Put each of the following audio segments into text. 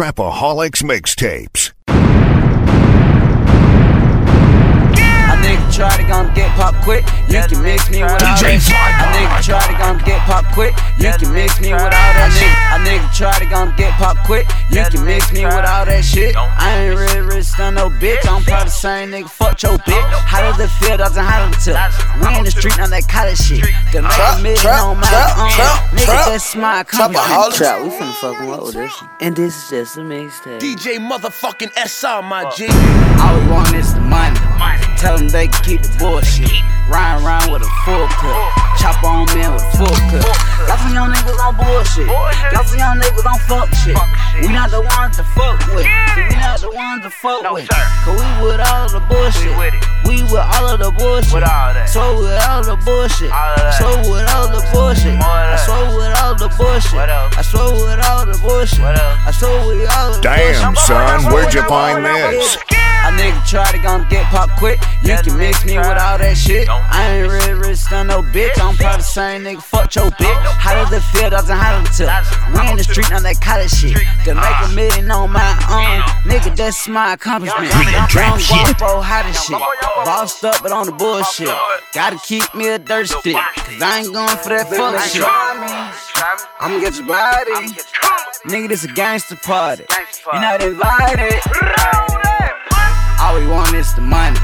Trapaholics Mixtapes. A nigga try to gon' get pop quick. You can mix me with all DJ that shit. Nigga try to gon' get pop quick. You can mix me with all that shit. A nigga try to gon' get pop quick. You can mix me with all that shit. I ain't really rich, stun no bitch. I'm probably the same nigga. Fuck your bitch. How does it feel? Doesn't how to tip. We in the street on that college shit. Gonna make a Trap, million trap, on my trap, own. trap, Nigga, trap. that's my Trapaholics. accomplishment. Trap, we finna fucking up with this. And this is just a mixtape. DJ motherfucking SR, my G. All we want is the money. Tell them they can keep the bullshit. Ride around with a full clip. Chop on men with a full clip. Got some young niggas on bullshit. Got some young niggas on fuck shit. We not the ones to fuck with. Ones to fuck with. Cause we with all of the bullshit. We with all of the bullshit. So with all the bullshit. So with all the bullshit. I swear with all the bullshit. I swear with all the bullshit. I swear with all the bullshit. Damn, son, where'd you find this? Nigga try to gon' get pop quick. You can mix me with all that shit. I ain't really rich, stun no bitch. I'm probably the same nigga. Fuck your bitch. How does it feel? Doesn't how to. We in the street on that college shit. Gonna make a million on my own. Nigga, that's my accomplishment. Young shit. Guapo, hot as shit. Bossed up, but on the bullshit. Gotta keep me a dirt stick. Cause I ain't going for that fuck shit. I'ma get your body. Nigga, this a gangster party. You're not invited. Want is the money.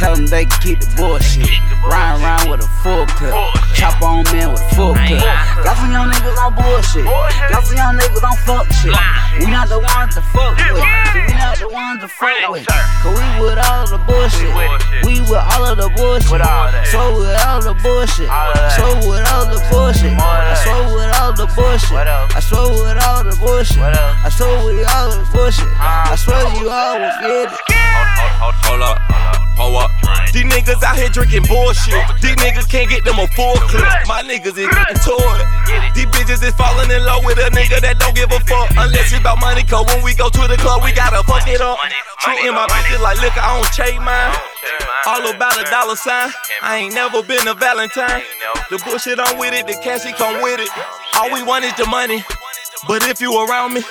Tell them they can keep the bullshit. Ride around with a full clip. Chop on men with a full clip. Got some young niggas on bullshit. Got some young niggas on fuck shit. We not the ones to fuck with. We not the ones to fuck with. Cause we with all of the bullshit. We with all of the bullshit. So with all the bullshit. So with all bullshit. I swear with all the bullshit. I swear with all the bullshit. I swear you all will get it. Hold, hold, hold up, hold up. These niggas out here drinking bullshit. These niggas can't get them a full clip. My niggas is getting to it. These bitches is falling in love with a nigga that don't give a fuck. Unless it's about money, cause when we go to the club, we gotta fuck it up. Treating my bitches like liquor, I don't chase mine. All about a dollar sign. I ain't never been a Valentine. The bullshit I'm with it, the cash it come with it. All we want is the money. But if you around me,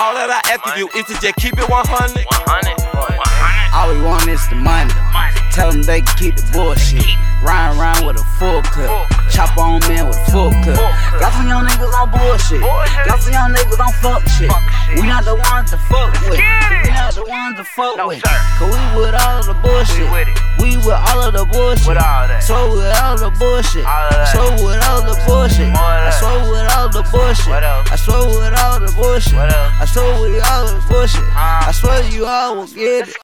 all that I ask of you is to just keep it 100. All we want is the money. Tell them they can keep the bullshit. Ride around with a full clip. Chop on man with a full clip. Got some young niggas on bullshit. Got some young niggas on fuck shit. We not the ones to fuck with. We not the ones to fuck with. Cause we with all of the bullshit. We with all of the bullshit. So with all the bullshit. So with all the bullshit. I swear with all the bullshit. I swear with all the bullshit. I swear with all the bullshit. I swear you all will get it.